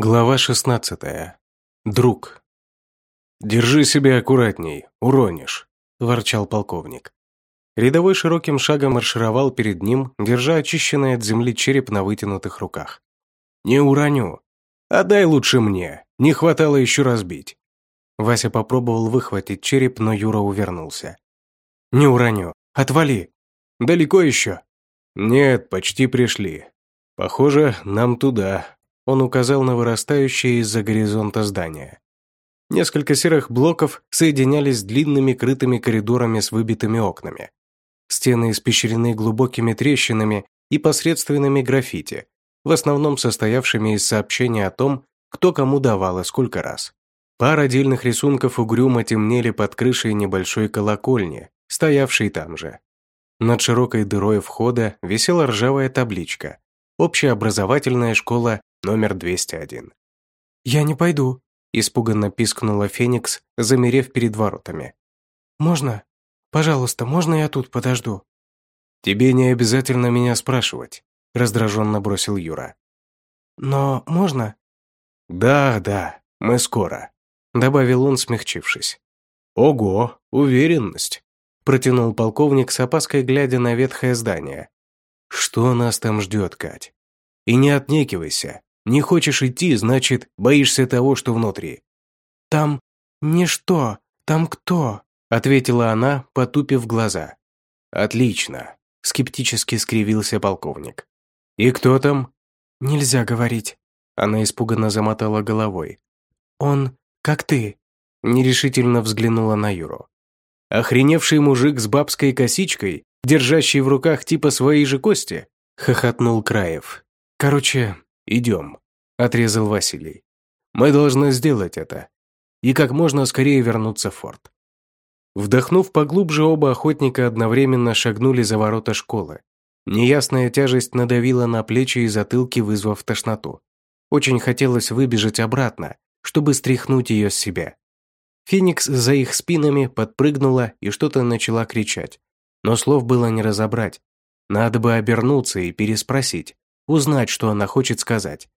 Глава 16. Друг. «Держи себя аккуратней, уронишь», – ворчал полковник. Рядовой широким шагом маршировал перед ним, держа очищенный от земли череп на вытянутых руках. «Не уроню. Отдай лучше мне. Не хватало еще разбить». Вася попробовал выхватить череп, но Юра увернулся. «Не уроню. Отвали. Далеко еще?» «Нет, почти пришли. Похоже, нам туда», он указал на вырастающее из-за горизонта здание. Несколько серых блоков соединялись длинными крытыми коридорами с выбитыми окнами. Стены испещрены глубокими трещинами и посредственными граффити, в основном состоявшими из сообщений о том, кто кому давал и сколько раз. Пара отдельных рисунков угрюмо темнели под крышей небольшой колокольни, стоявшей там же. Над широкой дырой входа висела ржавая табличка «Общеобразовательная школа номер 201. «Я не пойду», – испуганно пискнула Феникс, замерев перед воротами. «Можно? Пожалуйста, можно я тут подожду?» «Тебе не обязательно меня спрашивать», – раздраженно бросил Юра. «Но можно?» «Да, да, мы скоро», – добавил он, смягчившись. «Ого, уверенность», – протянул полковник с опаской, глядя на ветхое здание. «Что нас там ждет, Кать? И не отнекивайся, не хочешь идти, значит, боишься того, что внутри». «Там ничто, там кто?» ответила она, потупив глаза. «Отлично», – скептически скривился полковник. «И кто там?» «Нельзя говорить». Она испуганно замотала головой. «Он, как ты», – нерешительно взглянула на Юру. «Охреневший мужик с бабской косичкой, держащий в руках типа свои же кости?» – хохотнул Краев. «Короче, «Идем», – отрезал Василий. «Мы должны сделать это. И как можно скорее вернуться в форт». Вдохнув поглубже, оба охотника одновременно шагнули за ворота школы. Неясная тяжесть надавила на плечи и затылки, вызвав тошноту. Очень хотелось выбежать обратно, чтобы стряхнуть ее с себя. Феникс за их спинами подпрыгнула и что-то начала кричать. Но слов было не разобрать. Надо бы обернуться и переспросить узнать, что она хочет сказать.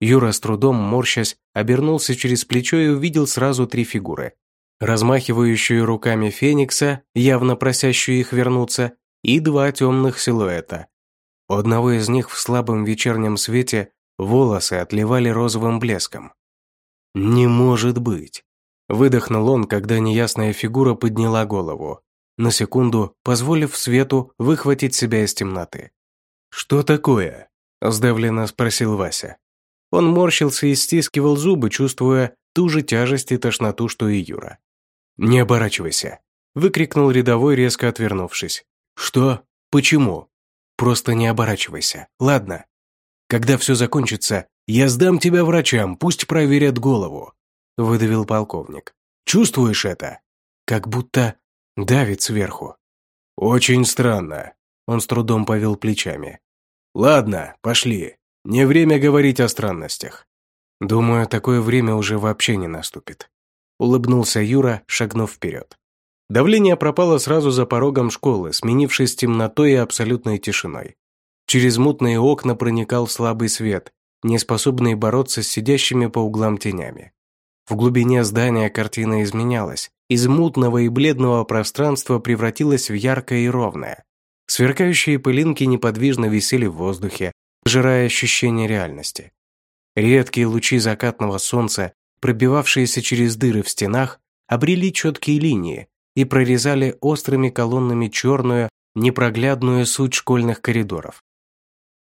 Юра с трудом, морщась, обернулся через плечо и увидел сразу три фигуры. Размахивающую руками Феникса, явно просящую их вернуться, и два темных силуэта. У одного из них в слабом вечернем свете волосы отливали розовым блеском. «Не может быть!» Выдохнул он, когда неясная фигура подняла голову, на секунду позволив свету выхватить себя из темноты. «Что такое?» Сдавленно спросил Вася. Он морщился и стискивал зубы, чувствуя ту же тяжесть и тошноту, что и Юра. «Не оборачивайся!» – выкрикнул рядовой, резко отвернувшись. «Что? Почему?» «Просто не оборачивайся, ладно? Когда все закончится, я сдам тебя врачам, пусть проверят голову», – выдавил полковник. «Чувствуешь это? Как будто давит сверху». «Очень странно», – он с трудом повел плечами. «Ладно, пошли. Не время говорить о странностях». «Думаю, такое время уже вообще не наступит», – улыбнулся Юра, шагнув вперед. Давление пропало сразу за порогом школы, сменившись темнотой и абсолютной тишиной. Через мутные окна проникал слабый свет, не способный бороться с сидящими по углам тенями. В глубине здания картина изменялась, из мутного и бледного пространства превратилась в яркое и ровное. Сверкающие пылинки неподвижно висели в воздухе, пожирая ощущение реальности. Редкие лучи закатного солнца, пробивавшиеся через дыры в стенах, обрели четкие линии и прорезали острыми колоннами черную, непроглядную суть школьных коридоров.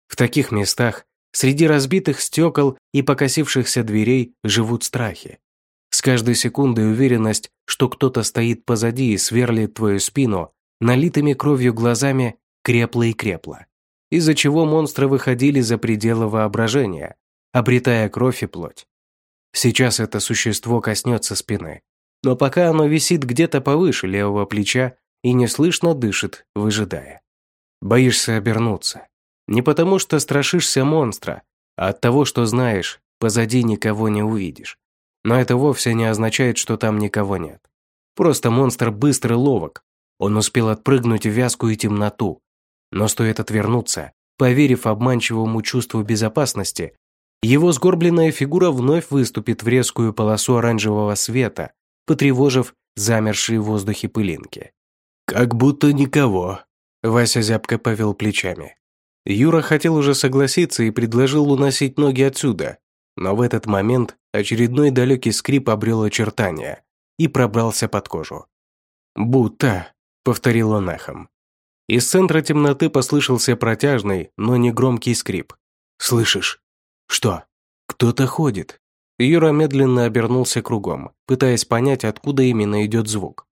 В таких местах, среди разбитых стекол и покосившихся дверей, живут страхи. С каждой секундой уверенность, что кто-то стоит позади и сверлит твою спину, налитыми кровью глазами крепла и крепла, из-за чего монстры выходили за пределы воображения, обретая кровь и плоть. Сейчас это существо коснется спины, но пока оно висит где-то повыше левого плеча и неслышно дышит, выжидая. Боишься обернуться. Не потому, что страшишься монстра, а от того, что знаешь, позади никого не увидишь. Но это вовсе не означает, что там никого нет. Просто монстр быстрый ловок, он успел отпрыгнуть в вязкую темноту. Но стоит отвернуться, поверив обманчивому чувству безопасности, его сгорбленная фигура вновь выступит в резкую полосу оранжевого света, потревожив замершие в воздухе пылинки. «Как будто никого», — Вася зябко повел плечами. Юра хотел уже согласиться и предложил уносить ноги отсюда, но в этот момент очередной далекий скрип обрел очертания и пробрался под кожу. «Будто», — повторил он эхом. Из центра темноты послышался протяжный, но не громкий скрип. «Слышишь?» «Что?» «Кто-то ходит». Юра медленно обернулся кругом, пытаясь понять, откуда именно идет звук.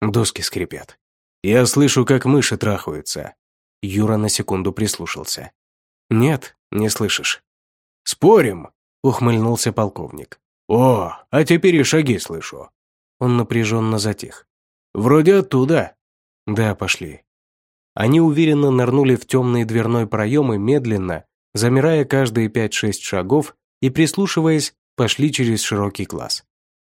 Доски скрипят. «Я слышу, как мыши трахаются». Юра на секунду прислушался. «Нет, не слышишь». «Спорим?» – ухмыльнулся полковник. «О, а теперь и шаги слышу». Он напряженно затих. «Вроде оттуда». «Да, пошли». Они уверенно нырнули в темный дверной проем и медленно, замирая каждые пять-шесть шагов и прислушиваясь, пошли через широкий класс.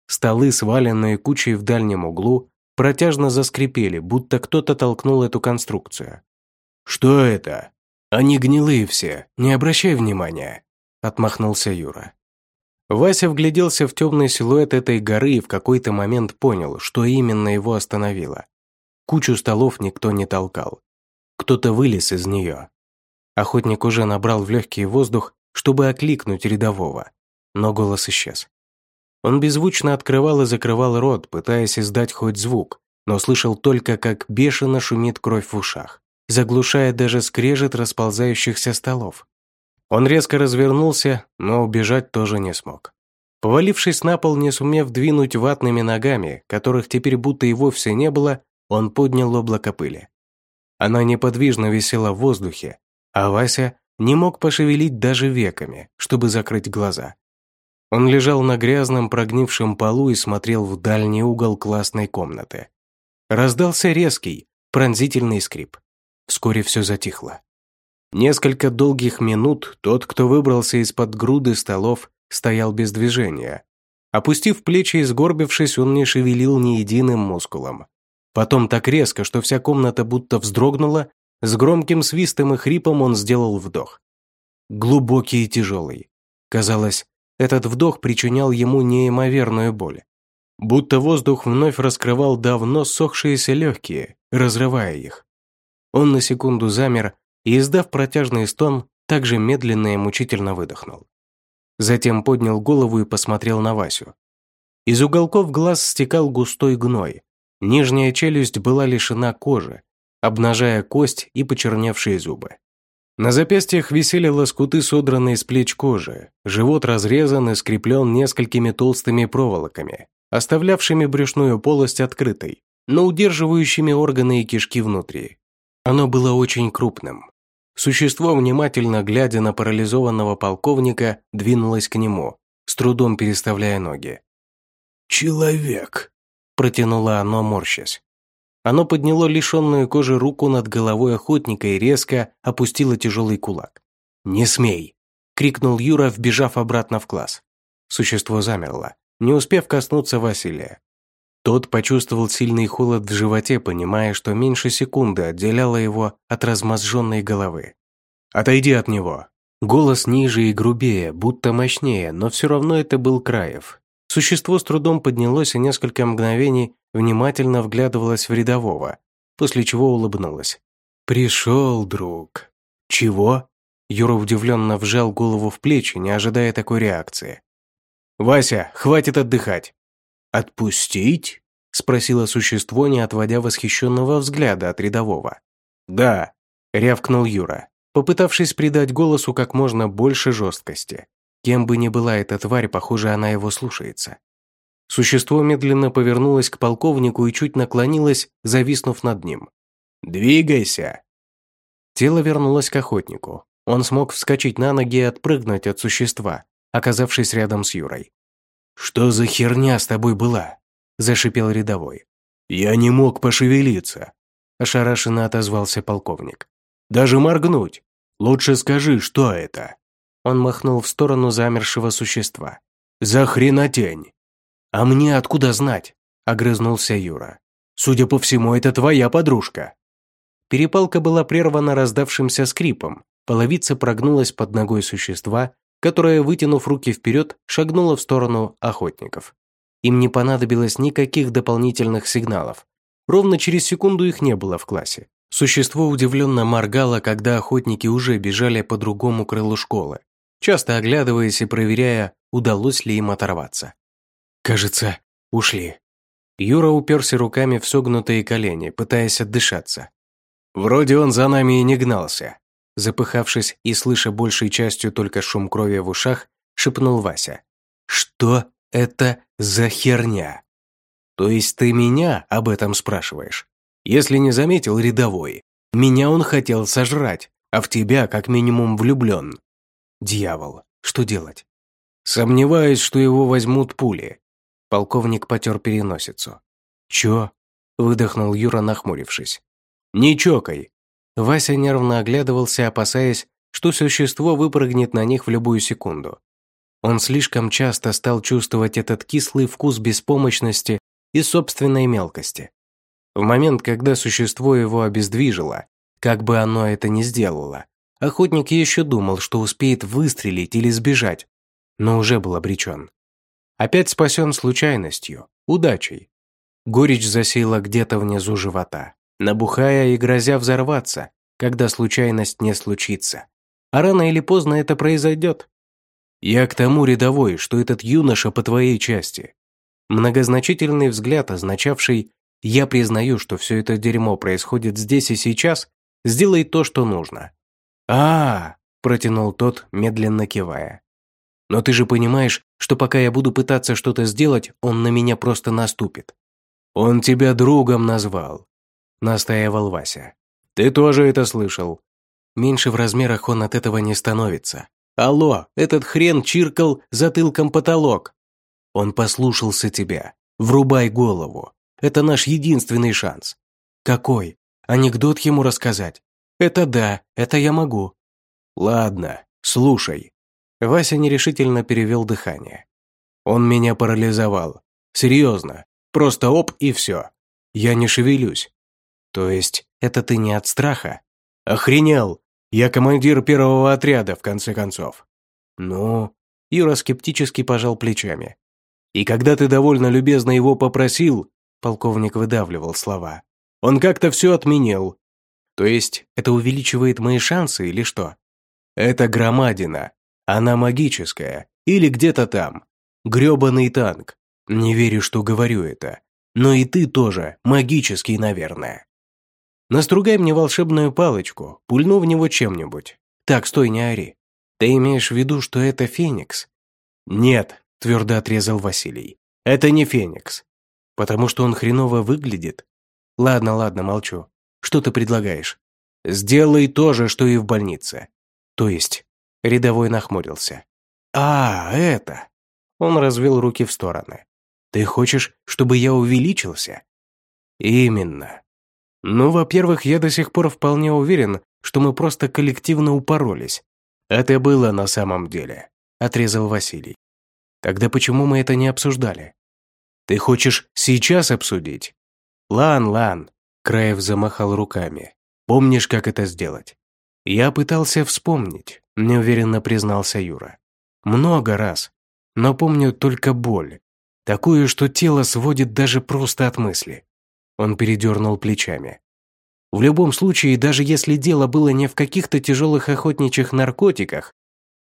Столы, сваленные кучей в дальнем углу, протяжно заскрипели, будто кто-то толкнул эту конструкцию. «Что это? Они гнилые все, не обращай внимания», – отмахнулся Юра. Вася вгляделся в темный силуэт этой горы и в какой-то момент понял, что именно его остановило. Кучу столов никто не толкал. Кто-то вылез из нее. Охотник уже набрал в легкий воздух, чтобы окликнуть рядового, но голос исчез. Он беззвучно открывал и закрывал рот, пытаясь издать хоть звук, но слышал только, как бешено шумит кровь в ушах, заглушая даже скрежет расползающихся столов. Он резко развернулся, но убежать тоже не смог. Повалившись на пол, не сумев двинуть ватными ногами, которых теперь будто и вовсе не было, он поднял облако пыли. Она неподвижно висела в воздухе, а Вася не мог пошевелить даже веками, чтобы закрыть глаза. Он лежал на грязном прогнившем полу и смотрел в дальний угол классной комнаты. Раздался резкий, пронзительный скрип. Вскоре все затихло. Несколько долгих минут тот, кто выбрался из-под груды столов, стоял без движения. Опустив плечи и сгорбившись, он не шевелил ни единым мускулом. Потом так резко, что вся комната будто вздрогнула, с громким свистом и хрипом он сделал вдох. Глубокий и тяжелый. Казалось, этот вдох причинял ему неимоверную боль. Будто воздух вновь раскрывал давно сохшиеся легкие, разрывая их. Он на секунду замер, и, издав протяжный стон, также медленно и мучительно выдохнул. Затем поднял голову и посмотрел на Васю. Из уголков глаз стекал густой гной. Нижняя челюсть была лишена кожи, обнажая кость и почерневшие зубы. На запястьях висели лоскуты, содранные с плеч кожи, живот разрезан и скреплен несколькими толстыми проволоками, оставлявшими брюшную полость открытой, но удерживающими органы и кишки внутри. Оно было очень крупным, Существо, внимательно глядя на парализованного полковника, двинулось к нему, с трудом переставляя ноги. «Человек!» – протянуло оно, морщась. Оно подняло лишенную кожи руку над головой охотника и резко опустило тяжелый кулак. «Не смей!» – крикнул Юра, вбежав обратно в класс. Существо замерло, не успев коснуться Василия. Тот почувствовал сильный холод в животе, понимая, что меньше секунды отделяло его от размозженной головы. «Отойди от него!» Голос ниже и грубее, будто мощнее, но все равно это был Краев. Существо с трудом поднялось и несколько мгновений внимательно вглядывалось в рядового, после чего улыбнулось. «Пришел, друг». «Чего?» Юра удивленно вжал голову в плечи, не ожидая такой реакции. «Вася, хватит отдыхать. «Отпустить?» – спросило существо, не отводя восхищенного взгляда от рядового. «Да», – рявкнул Юра, попытавшись придать голосу как можно больше жесткости. Кем бы ни была эта тварь, похоже, она его слушается. Существо медленно повернулось к полковнику и чуть наклонилось, зависнув над ним. «Двигайся!» Тело вернулось к охотнику. Он смог вскочить на ноги и отпрыгнуть от существа, оказавшись рядом с Юрой. «Что за херня с тобой была?» – зашипел рядовой. «Я не мог пошевелиться», – ошарашенно отозвался полковник. «Даже моргнуть. Лучше скажи, что это?» Он махнул в сторону замершего существа. «За хренотень!» «А мне откуда знать?» – огрызнулся Юра. «Судя по всему, это твоя подружка». Перепалка была прервана раздавшимся скрипом. Половица прогнулась под ногой существа, которая, вытянув руки вперед, шагнула в сторону охотников. Им не понадобилось никаких дополнительных сигналов. Ровно через секунду их не было в классе. Существо удивленно моргало, когда охотники уже бежали по другому крылу школы, часто оглядываясь и проверяя, удалось ли им оторваться. «Кажется, ушли». Юра уперся руками в согнутые колени, пытаясь отдышаться. «Вроде он за нами и не гнался», запыхавшись и слыша большей частью только шум крови в ушах, шепнул Вася. «Что это за херня?» «То есть ты меня об этом спрашиваешь? Если не заметил рядовой, меня он хотел сожрать, а в тебя как минимум влюблен. Дьявол, что делать?» «Сомневаюсь, что его возьмут пули». Полковник потер переносицу. «Чё?» – выдохнул Юра, нахмурившись. «Не чокай!» Вася нервно оглядывался, опасаясь, что существо выпрыгнет на них в любую секунду. Он слишком часто стал чувствовать этот кислый вкус беспомощности и собственной мелкости. В момент, когда существо его обездвижило, как бы оно это ни сделало, охотник еще думал, что успеет выстрелить или сбежать, но уже был обречен. Опять спасен случайностью, удачей. Горечь засела где-то внизу живота набухая и грозя взорваться, когда случайность не случится. А рано или поздно это произойдет. Я к тому рядовой, что этот юноша по твоей части. Многозначительный взгляд, означавший «я признаю, что все это дерьмо происходит здесь и сейчас», сделай то, что нужно. А, -а, -а протянул тот, медленно кивая. «Но ты же понимаешь, что пока я буду пытаться что-то сделать, он на меня просто наступит. Он тебя другом назвал настаивал Вася. «Ты тоже это слышал?» Меньше в размерах он от этого не становится. «Алло, этот хрен чиркал затылком потолок!» «Он послушался тебя. Врубай голову. Это наш единственный шанс». «Какой? Анекдот ему рассказать?» «Это да, это я могу». «Ладно, слушай». Вася нерешительно перевел дыхание. «Он меня парализовал. Серьезно. Просто оп и все. Я не шевелюсь. То есть, это ты не от страха? Охренел! Я командир первого отряда, в конце концов. Ну, Юра скептически пожал плечами. И когда ты довольно любезно его попросил, полковник выдавливал слова, он как-то все отменил. То есть, это увеличивает мои шансы или что? Это громадина. Она магическая. Или где-то там. Грёбаный танк. Не верю, что говорю это. Но и ты тоже магический, наверное. Настругай мне волшебную палочку, пульну в него чем-нибудь. Так, стой, не ори. Ты имеешь в виду, что это Феникс? Нет, твердо отрезал Василий. Это не Феникс. Потому что он хреново выглядит? Ладно, ладно, молчу. Что ты предлагаешь? Сделай то же, что и в больнице. То есть, рядовой нахмурился. А, это. Он развел руки в стороны. Ты хочешь, чтобы я увеличился? Именно. Ну, во-первых, я до сих пор вполне уверен, что мы просто коллективно упоролись. Это было на самом деле, отрезал Василий. Тогда почему мы это не обсуждали? Ты хочешь сейчас обсудить? Лан, Лан, Краев замахал руками. Помнишь, как это сделать? Я пытался вспомнить, неуверенно признался Юра. Много раз, но помню только боль. Такую, что тело сводит даже просто от мысли. Он передернул плечами. В любом случае, даже если дело было не в каких-то тяжелых охотничьих наркотиках,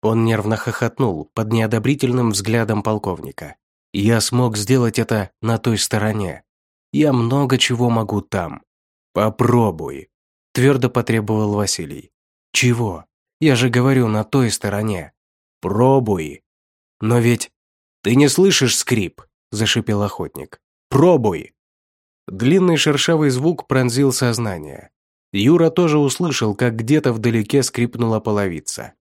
он нервно хохотнул под неодобрительным взглядом полковника. «Я смог сделать это на той стороне. Я много чего могу там. Попробуй», – твердо потребовал Василий. «Чего? Я же говорю, на той стороне. Пробуй». «Но ведь...» «Ты не слышишь скрип?» – зашипел охотник. «Пробуй!» Длинный шершавый звук пронзил сознание. Юра тоже услышал, как где-то вдалеке скрипнула половица.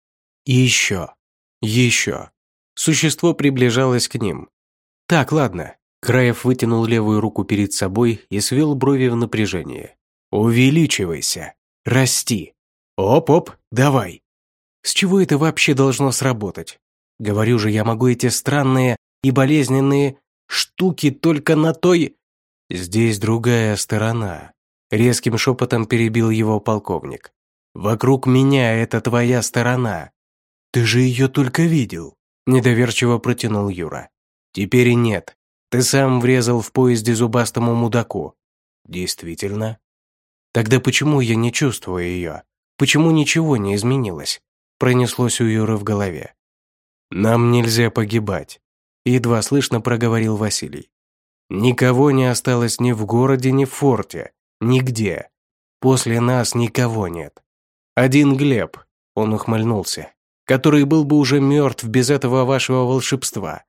И еще. Еще. Существо приближалось к ним. Так, ладно. Краев вытянул левую руку перед собой и свел брови в напряжении. «Увеличивайся. Расти. Оп-оп, давай. С чего это вообще должно сработать? Говорю же, я могу эти странные и болезненные штуки только на той... «Здесь другая сторона», — резким шепотом перебил его полковник. «Вокруг меня это твоя сторона. Ты же ее только видел!» – недоверчиво протянул Юра. «Теперь и нет. Ты сам врезал в поезде зубастому мудаку». «Действительно?» «Тогда почему я не чувствую ее? Почему ничего не изменилось?» Пронеслось у Юры в голове. «Нам нельзя погибать», – едва слышно проговорил Василий. «Никого не осталось ни в городе, ни в форте, нигде. После нас никого нет. Один Глеб, он ухмыльнулся, который был бы уже мертв без этого вашего волшебства.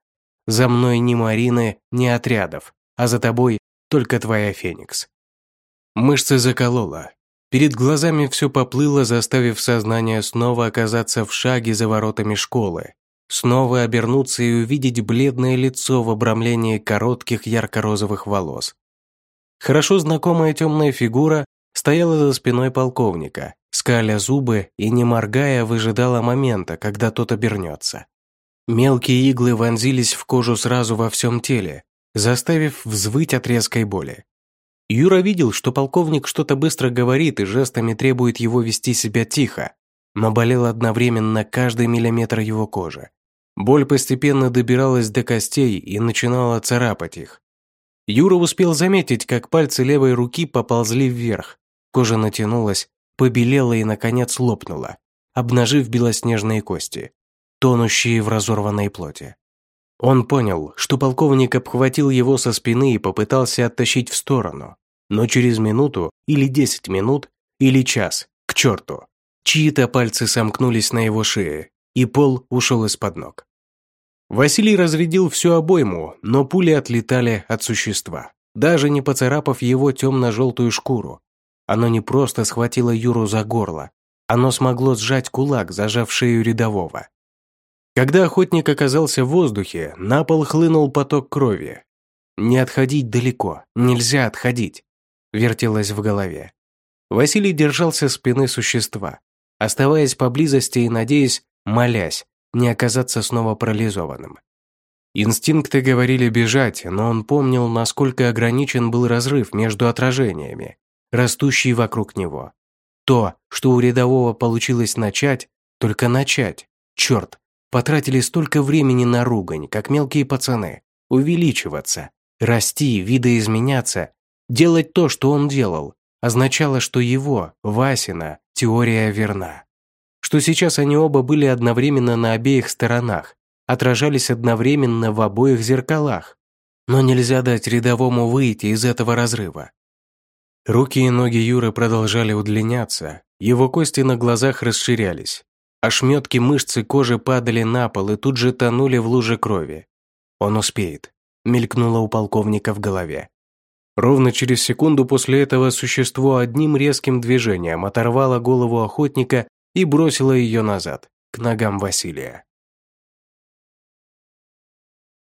За мной ни Марины, ни отрядов, а за тобой только твоя Феникс. Мышцы заколола. Перед глазами все поплыло, заставив сознание снова оказаться в шаге за воротами школы. Снова обернуться и увидеть бледное лицо в обрамлении коротких ярко-розовых волос. Хорошо знакомая темная фигура стояла за спиной полковника, скаля зубы и, не моргая, выжидала момента, когда тот обернется. Мелкие иглы вонзились в кожу сразу во всем теле, заставив взвыть от резкой боли. Юра видел, что полковник что-то быстро говорит и жестами требует его вести себя тихо, но болел одновременно каждый миллиметр его кожи. Боль постепенно добиралась до костей и начинала царапать их. Юра успел заметить, как пальцы левой руки поползли вверх, кожа натянулась, побелела и, наконец, лопнула, обнажив белоснежные кости, тонущие в разорванной плоти. Он понял, что полковник обхватил его со спины и попытался оттащить в сторону, но через минуту или десять минут, или час, к черту, чьи-то пальцы сомкнулись на его шее, и пол ушел из-под ног. Василий разрядил всю обойму, но пули отлетали от существа, даже не поцарапав его темно-желтую шкуру, оно не просто схватило Юру за горло, оно смогло сжать кулак, зажав шею рядового. Когда охотник оказался в воздухе, на пол хлынул поток крови. «Не отходить далеко, нельзя отходить», — вертелось в голове. Василий держался спины существа, оставаясь поблизости и надеясь, молясь, не оказаться снова парализованным. Инстинкты говорили бежать, но он помнил, насколько ограничен был разрыв между отражениями, растущий вокруг него. То, что у рядового получилось начать, только начать. Черт, потратили столько времени на ругань, как мелкие пацаны. Увеличиваться, расти, видоизменяться, делать то, что он делал, означало, что его, Васина, теория верна. Что сейчас они оба были одновременно на обеих сторонах, отражались одновременно в обоих зеркалах. Но нельзя дать рядовому выйти из этого разрыва. Руки и ноги Юры продолжали удлиняться, его кости на глазах расширялись. Ошметки мышц и кожи падали на пол и тут же тонули в луже крови. «Он успеет», — мелькнуло у полковника в голове. Ровно через секунду после этого существо одним резким движением оторвало голову охотника и бросило ее назад, к ногам Василия.